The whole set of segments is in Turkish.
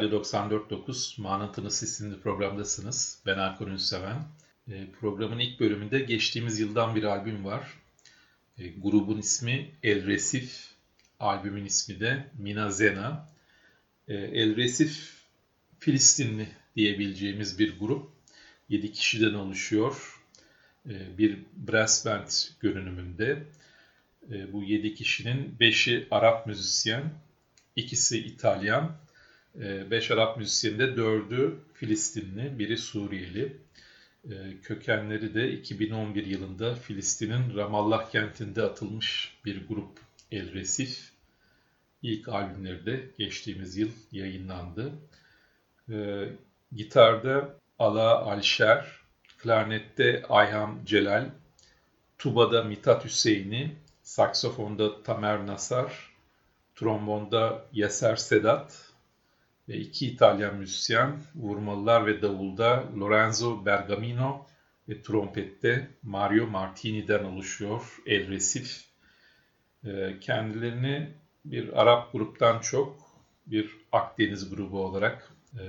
Radyo 94.9 Manatınız isimli programdasınız. Ben Erkan Ünseven. E, programın ilk bölümünde geçtiğimiz yıldan bir albüm var. E, grubun ismi El Resif, albümün ismi de Minazena. E, El Resif Filistinli diyebileceğimiz bir grup. 7 kişiden oluşuyor. E, bir brass band görünümünde. E, bu 7 kişinin 5'i Arap müzisyen, ikisi İtalyan, Beş Arap müzisyende dördü Filistinli, biri Suriyeli. Kökenleri de 2011 yılında Filistin'in Ramallah kentinde atılmış bir grup El Resif. İlk albümleri de geçtiğimiz yıl yayınlandı. Gitarda Ala Alşer, klarnette Ayhan Celal, tubada Mithat Hüseyin'i, saksafonda Tamer Nasar, trombonda Yeser Sedat ve iki İtalyan müzisyen vurmalılar ve davulda Lorenzo Bergamino ve trompette Mario Martini'den oluşuyor El Resif. Ee, kendilerini bir Arap gruptan çok bir Akdeniz grubu olarak e,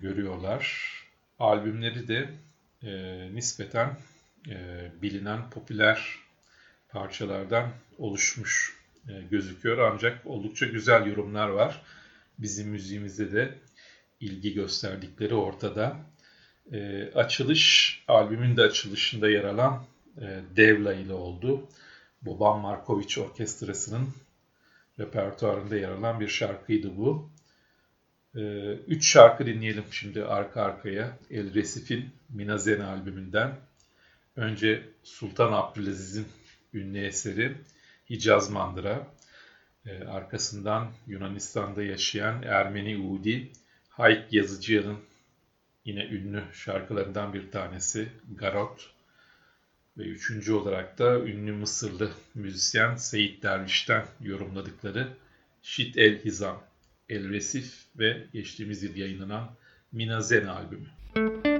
görüyorlar. Albümleri de e, nispeten e, bilinen popüler parçalardan oluşmuş gözüküyor. Ancak oldukça güzel yorumlar var. Bizim müziğimizde de ilgi gösterdikleri ortada. E, açılış, albümün de açılışında yer alan e, Devla ile oldu. Boban Markovic Orkestrası'nın repertuarında yer alan bir şarkıydı bu. E, üç şarkı dinleyelim şimdi arka arkaya. El Resif'in Minazene albümünden. Önce Sultan Abdülaziz'in ünlü eseri Hicaz Mandıra. Ee, arkasından Yunanistan'da yaşayan Ermeni Udi Hayk Yazıcıyan'ın yine ünlü şarkılarından bir tanesi Garot. Ve üçüncü olarak da ünlü Mısırlı müzisyen Seyit Derviş'ten yorumladıkları Şit El Hizam, El Resif ve geçtiğimiz yıl yayınlanan Minazen albümü. Bye.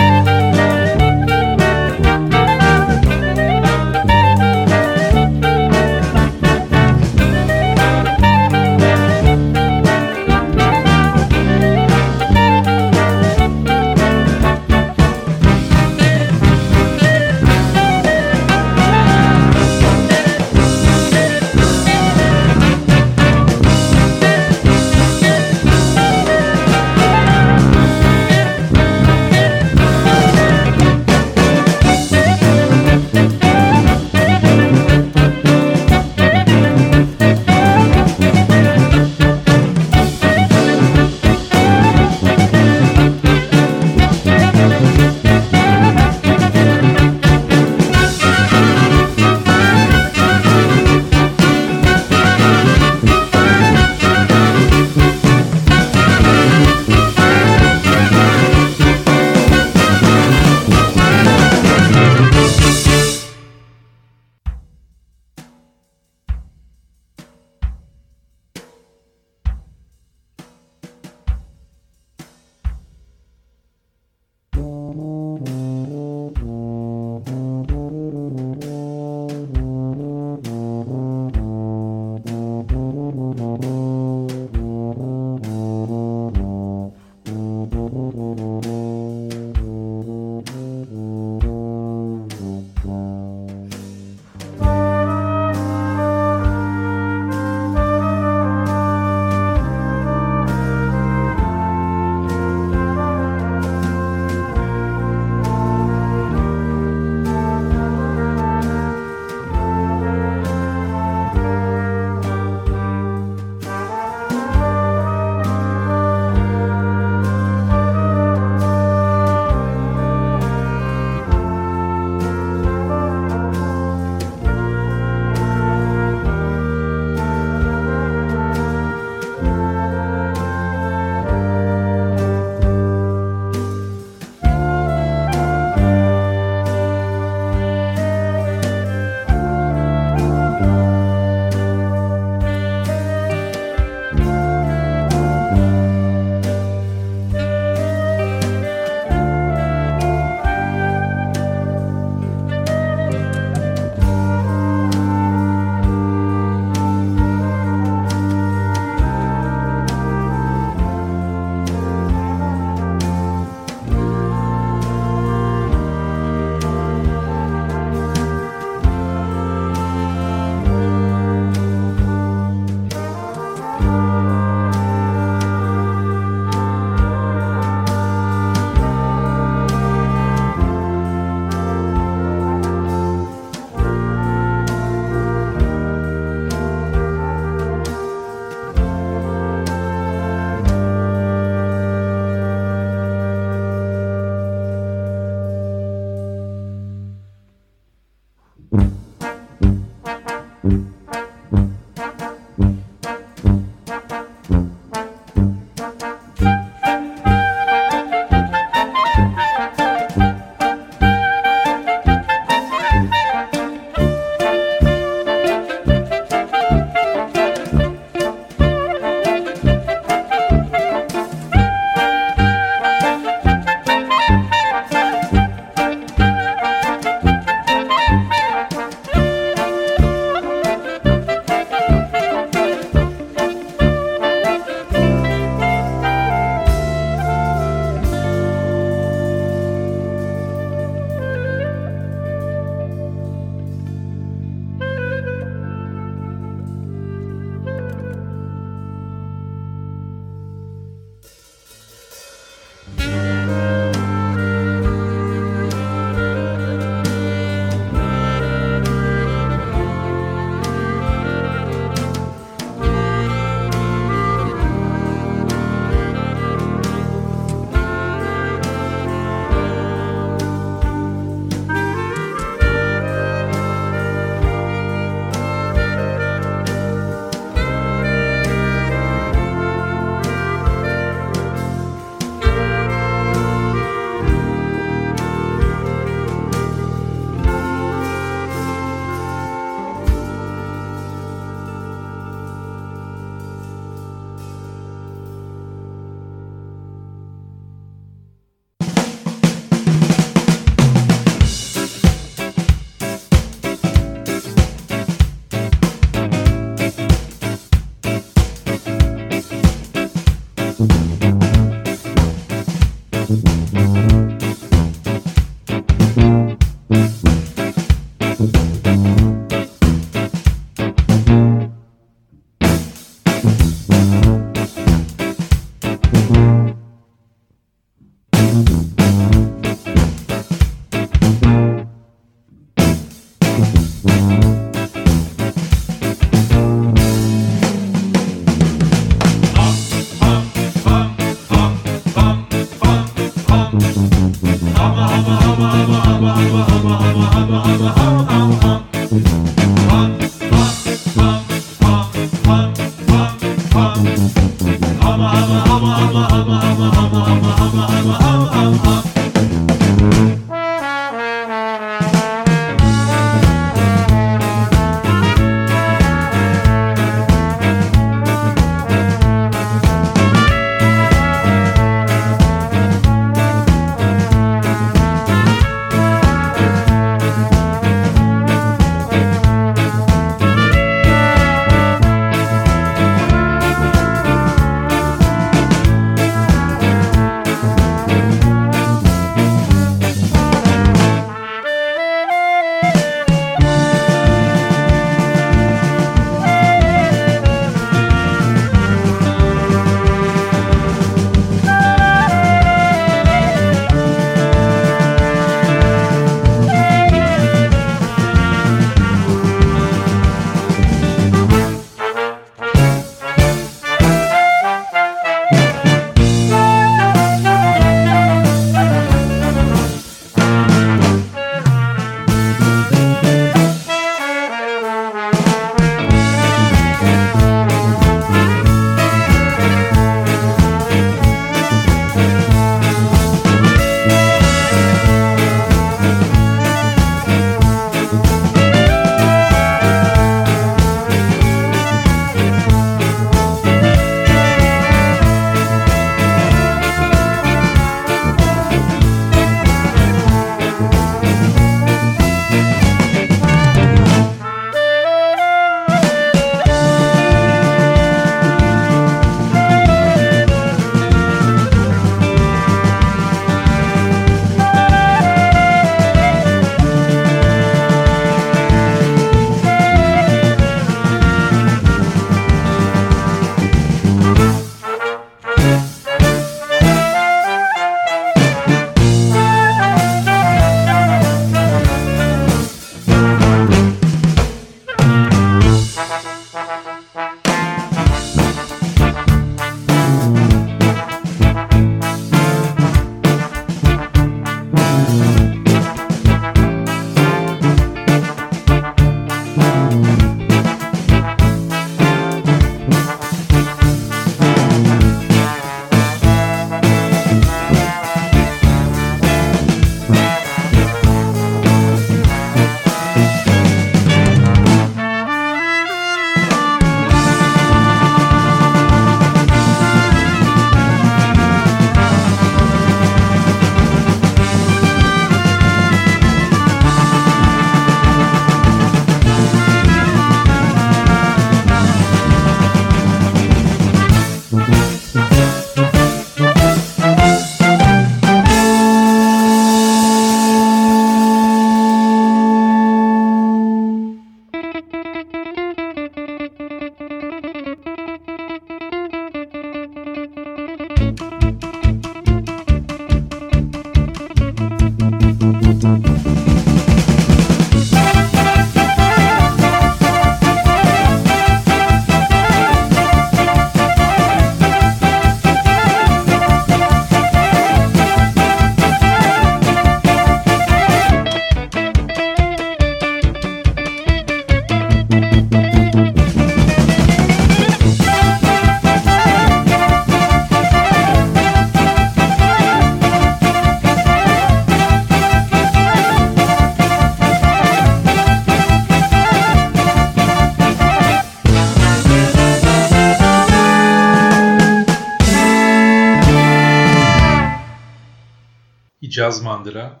Caz Mandıra,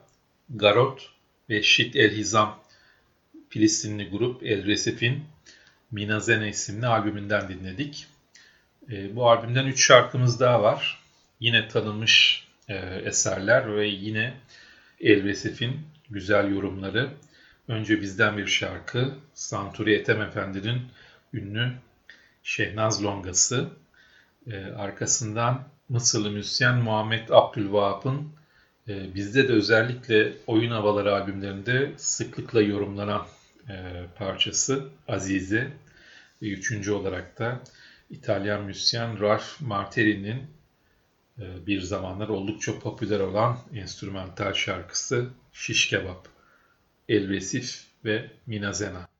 Garot ve Şit El Hizam Filistinli grup El Resif'in Minazene isimli albümünden dinledik. E, bu albümden 3 şarkımız daha var. Yine tanınmış e, eserler ve yine El Resif'in güzel yorumları. Önce bizden bir şarkı, Santuri Ethem Efendi'nin ünlü Şehnaz Longası. E, arkasından Mısırlı müzisyen Muhammed Abdülvahap'ın e, bizde de özellikle oyun havaları albümlerinde sıklıkla yorumlanan e, parçası Azize ve üçüncü olarak da İtalyan müzisyen Ralph Martelli'nin e, bir zamanlar oldukça popüler olan enstrümantal şarkısı Şiş Kebap, El Resif ve Minazena.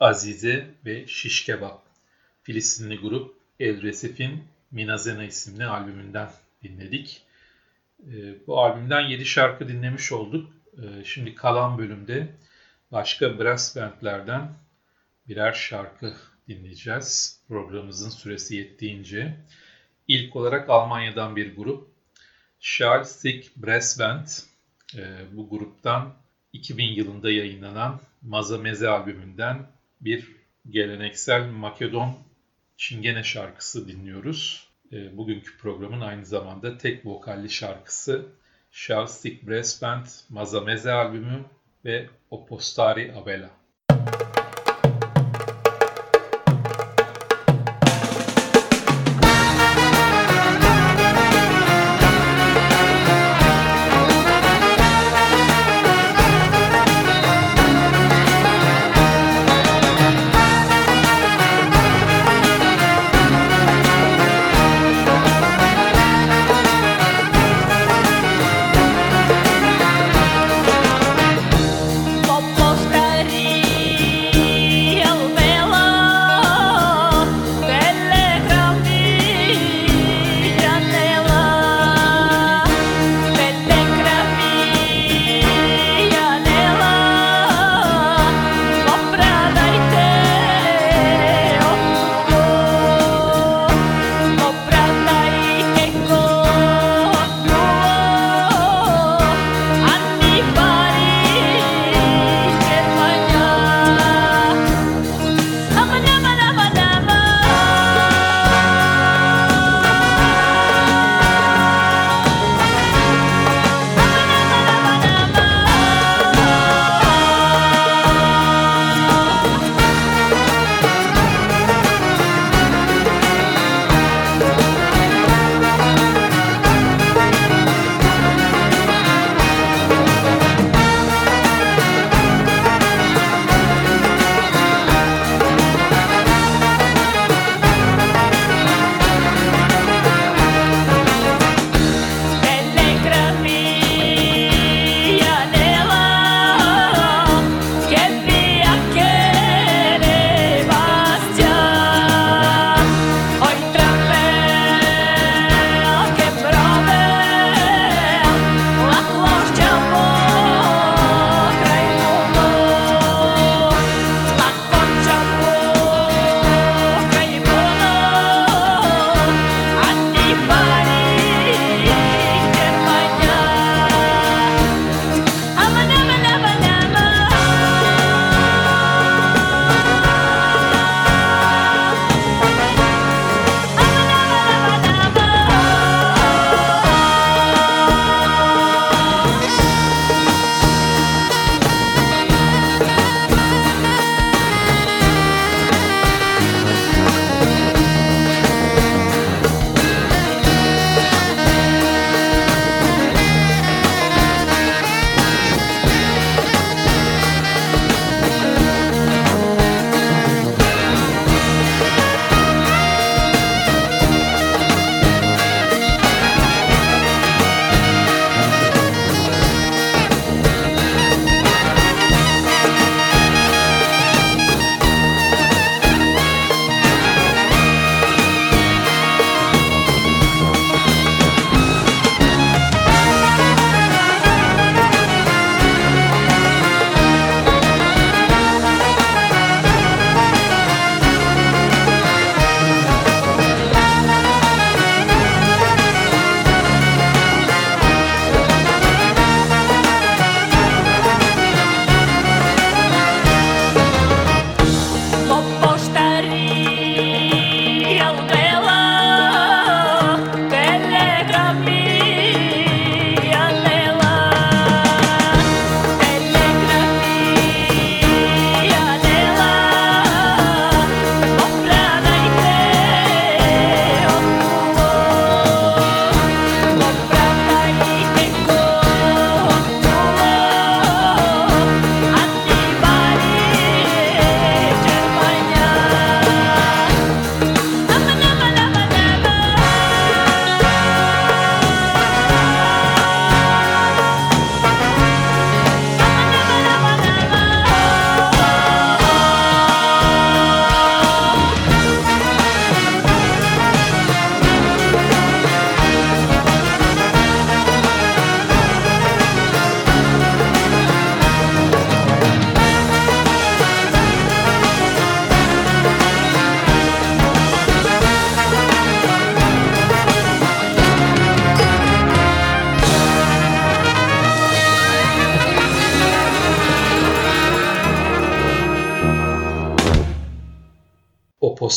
Azize ve Şiş Kebap. Filistinli grup El Resif'in Minazena isimli albümünden dinledik. Ee, bu albümden 7 şarkı dinlemiş olduk. Ee, şimdi kalan bölümde başka brass bandlerden birer şarkı dinleyeceğiz. Programımızın süresi yettiğince. İlk olarak Almanya'dan bir grup. Schalstig Brass Band. Ee, bu gruptan 2000 yılında yayınlanan Mazameze albümünden bir geleneksel Makedon Çingene şarkısı dinliyoruz. E, bugünkü programın aynı zamanda tek vokalli şarkısı Shalstik Brass Band Mazameze albümü ve Opostari Abela.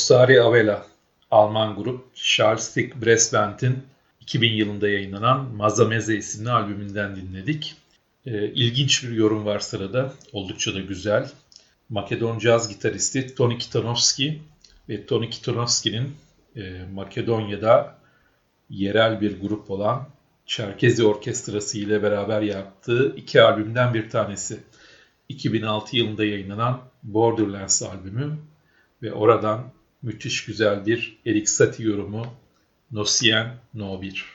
Ostari Avela, Alman grup Charles Dick Brassband'in 2000 yılında yayınlanan Mazameze isimli albümünden dinledik. E, ilginç bir yorum var sırada, oldukça da güzel. Makedon caz gitaristi Tony Kitanovski ve Tony Kitanovski'nin e, Makedonya'da yerel bir grup olan Çerkezi Orkestrası ile beraber yaptığı iki albümden bir tanesi. 2006 yılında yayınlanan Borderlands albümü ve oradan müthiş güzel bir Erik Satie yorumu Nosien No 1.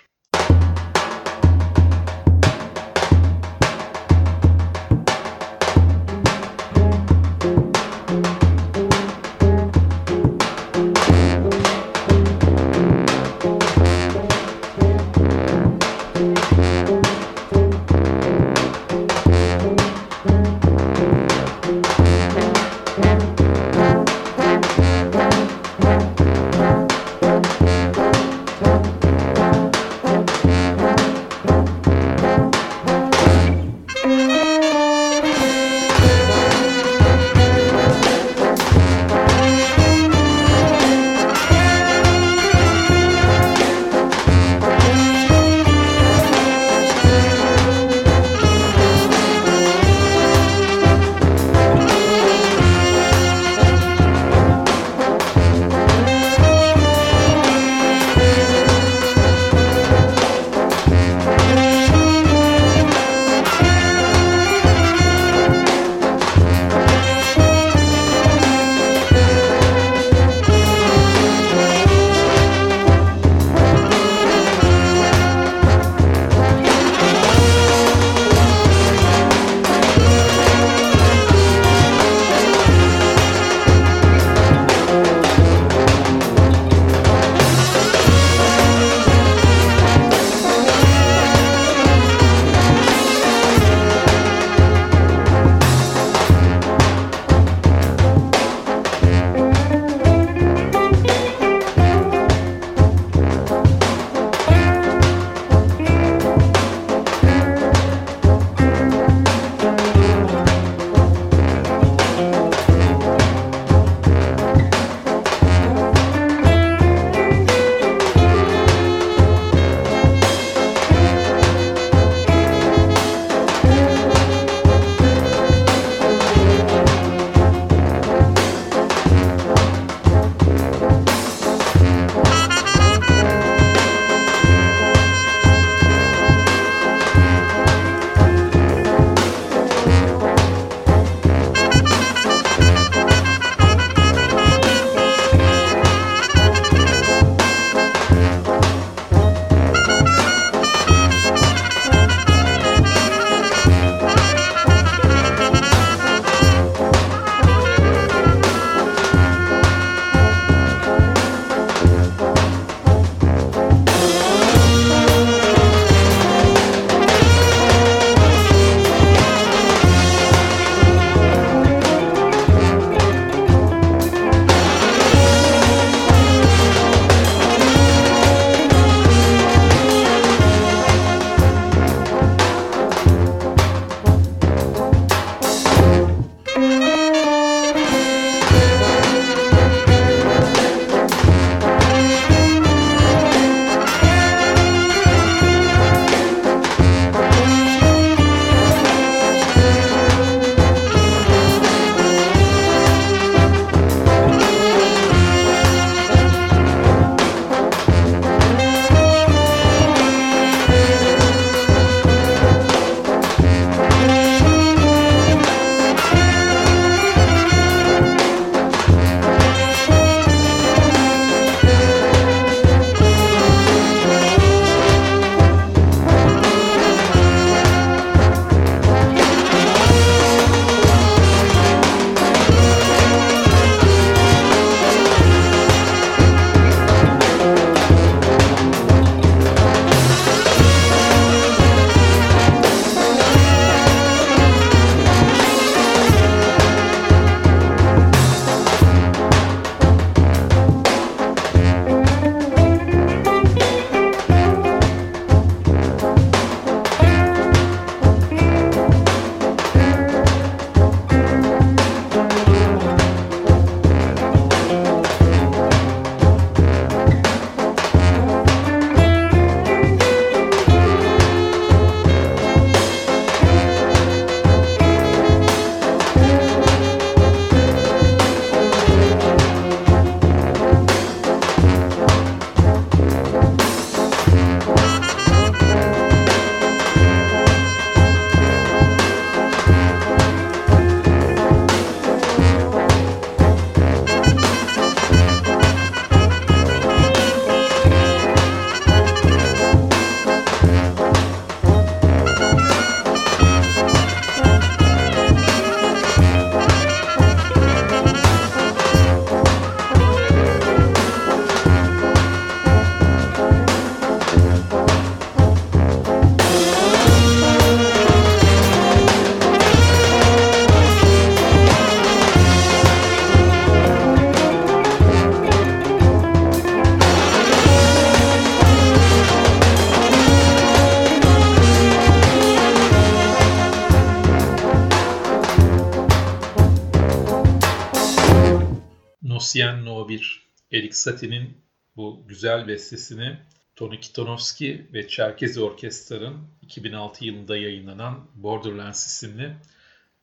Erik Satie'nin bu güzel bestesini Tony Kitonovski ve Çerkezi Orkestra'nın 2006 yılında yayınlanan Borderlands isimli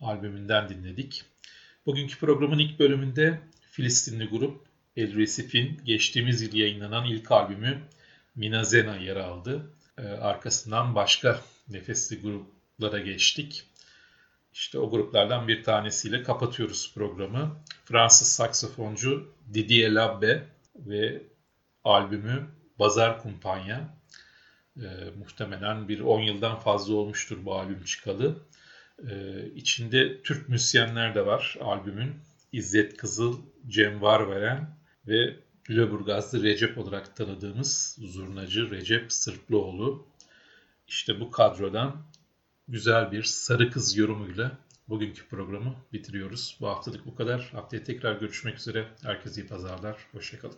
albümünden dinledik. Bugünkü programın ilk bölümünde Filistinli grup El Resif'in geçtiğimiz yıl yayınlanan ilk albümü Minazena yer aldı. Ee, arkasından başka nefesli gruplara geçtik. İşte o gruplardan bir tanesiyle kapatıyoruz programı. Fransız saksafoncu Didier Labbe ve albümü Bazar Kumpanya. E, muhtemelen bir 10 yıldan fazla olmuştur bu albüm çıkalı. E, içinde Türk müzisyenler de var albümün. İzzet Kızıl, Cem Varveren ve Lüleburgazlı Recep olarak tanıdığımız zurnacı Recep Sırplıoğlu. İşte bu kadrodan güzel bir sarı kız yorumuyla bugünkü programı bitiriyoruz. Bu haftalık bu kadar. Haftaya tekrar görüşmek üzere. Herkese iyi pazarlar. Hoşçakalın.